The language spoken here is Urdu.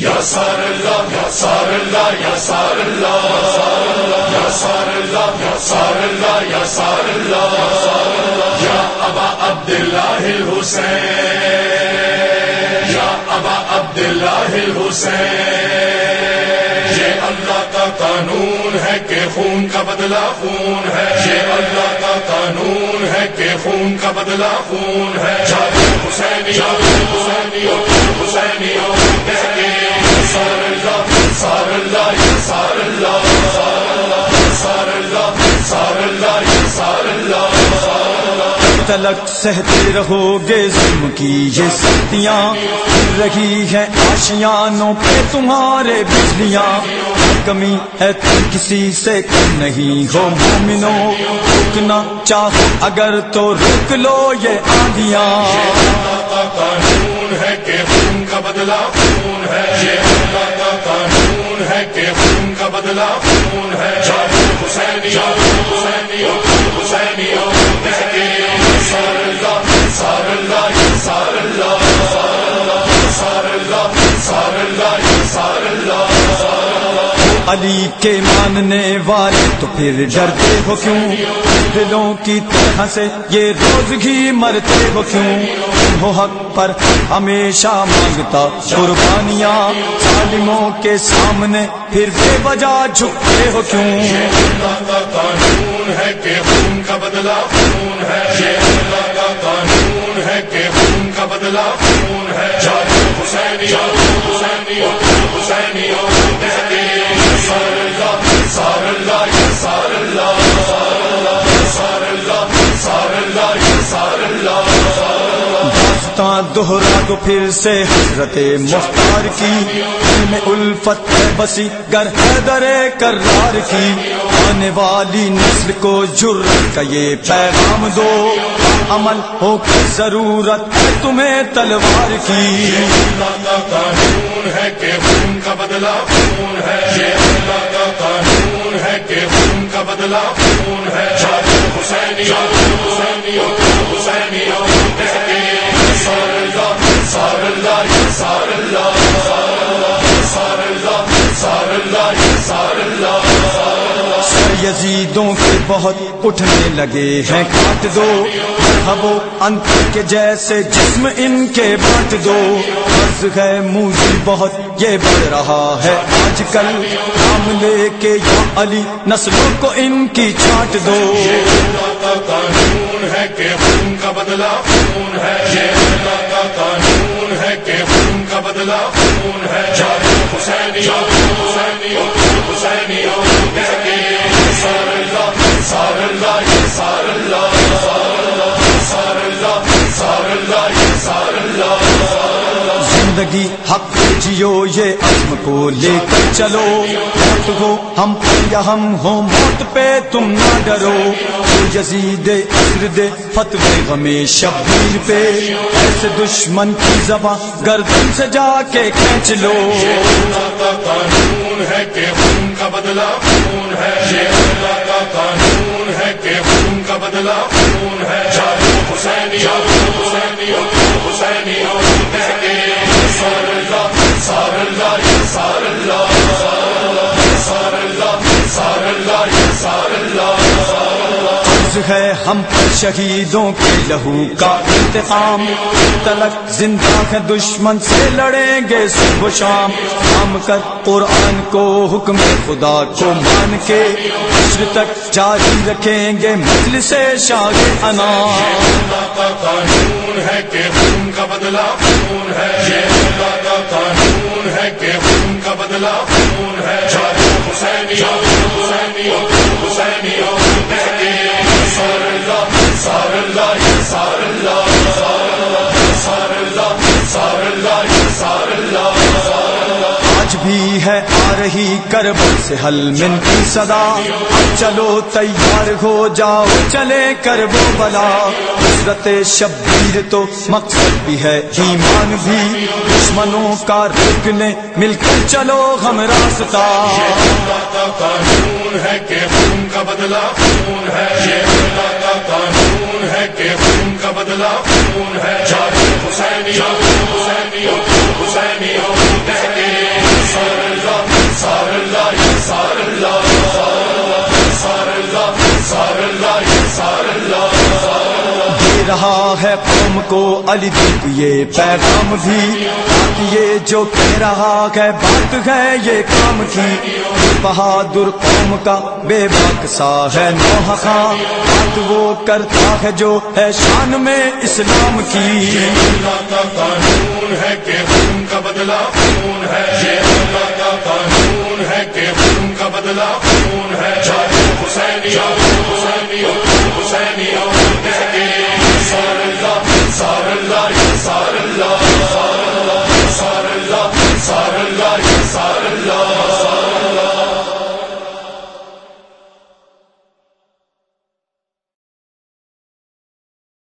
یا سار اللہ، یا سار اللہ، یا سار اللہ، یا سار اللہ، یا سار اللہ، یا سار اللہ، یا ابا عبد اللہ حسین یا ابا عبد اللہ حسین یہ اللہ کا قانون ہے کہ خون کا بدلہ خون ہے۔ یہ اللہ کا قانون ہے کہ خون کا بدلہ خون ہے۔ حسینی تلک سہتے رہو گے ظلم کی یہ سختیاں۔ رہی ہے آشیانوں پہ تمہارے بجلیاں۔ کمی ہے تم کسی سے کم نہیں ہو مومنو رکنا چاہو اگر تو رک لو یہ آندیاں کا قانون ہے کہ خون کا بدلہ خون ہے یہ اللہ کا قانون ہے کہ خون کا بدلہ خون ہے۔ حسینی علی کے ماننے والے تو پھر ڈرتے ہو کیوں؟ دلوں کی طرح سے یہ روز ہی مرتے ہو کیوں؟ ہو حق پر ہمیشہ مانگتا قربانیاں ظالموں کے سامنے پھر بے وجہ جھکتے ہو کیوں؟ اللہ کا قانون ہے کہ خون کا بدلہ خون ہے۔ یہ اللہ کا قانون ہے کہ خون کا بدلہ خون ہے۔ حسینی حسینی حسینی دوہرا دو پھر سے حضرت مختار کی میں الفت بسی گر حیدر کرار کی۔ آنے والی نسل کو جر کا یہ پیغام دو۔ عمل ہو کر ضرورت ہے تمہیں تلوار کی۔ اللہ کا ہے کہ خون کا بدلہ خون ہے یہ اللہ کا قانون ہے کہ خون کا بدلہ خون ہے۔ حسینی حسینی حسینی یزیدوں کے بہت اٹھنے لگے ہیں، کاٹ دو۔ ہاں ہبو انت کے جیسے جسم ان کے بانٹ دو۔ فرض ہے، موجی بہت یہ بڑھ رہا ہے۔ آج کل نام لے کے یا علی نسلوں کو ان کی چھانٹ دو۔ اللہ قانون ہے کہ خون کا بدلہ خون ہے۔ کا قانون ہے کہ خون کا بدلہ خون ہے حسینی حسینی حسینی۔ زندگی حق جیو یہ عزم کو لے کر چلو۔ موت ہو ہم یا ہم ہو، موت پہ تم نہ ڈرو۔ یزید عصر دے فتوے غمے شبیر پہ۔ ایسے دشمن کی زباں گردن سے جا کے کھینچ لو۔ اللہ کا قانون ہے کہ خون کا بدلہ خون ہے یہ اللہ کا قانون ہے کہ خون کا بدلہ خون ہے ہے ہم شہیدوں کے لہو کا انتقام۔ تلک زندہ ہے دشمن سے لڑیں گے صبح شام۔ ہم کر قرآن کو حکم خدا کو مان کے۔ عشر تک جاری رکھیں گے مجل سے شاگ انا کا قانون ہے کہ خون کا بدلہ خون ہے یہ اللہ کا قانون ہے کہ کا بدلہ خون ہے۔ حسینی حسینی حسینی سار اللہ سار اللہ سار اللہ رہی کربل سے حل من کی صدا۔ چلو تیار ہو جاؤ، چلے کربو بلا۔ حضرت شبیر تو مقصد بھی ہے ایمان بھی۔ دشمنوں کا رکنے مل کر چلو ہم راستہ۔ اللہ کا قانون ہے کہ خون کا بدلہ خون ہے۔ یہ اللہ کا قانون ہے کہ خون کا بدلہ خون ہے۔ حسینی حسینی حسینی۔ رہا ہے قوم کو علی دیپ، یہ پیغام بھی یہ جو کہہ رہا ہے، بات ہے، یہ کام کی بہادر قوم کا بے باکسا ہے نوحہ خاں۔ بات وہ کرتا ہے جو ہے شان میں اسلام کی۔ اللہ کا قانون ہے کہ خون کا بدلہ خون ہے۔ یہ اللہ کا قانون ہے کہ خون کا بدلہ خون ہے۔ چاہے حسینی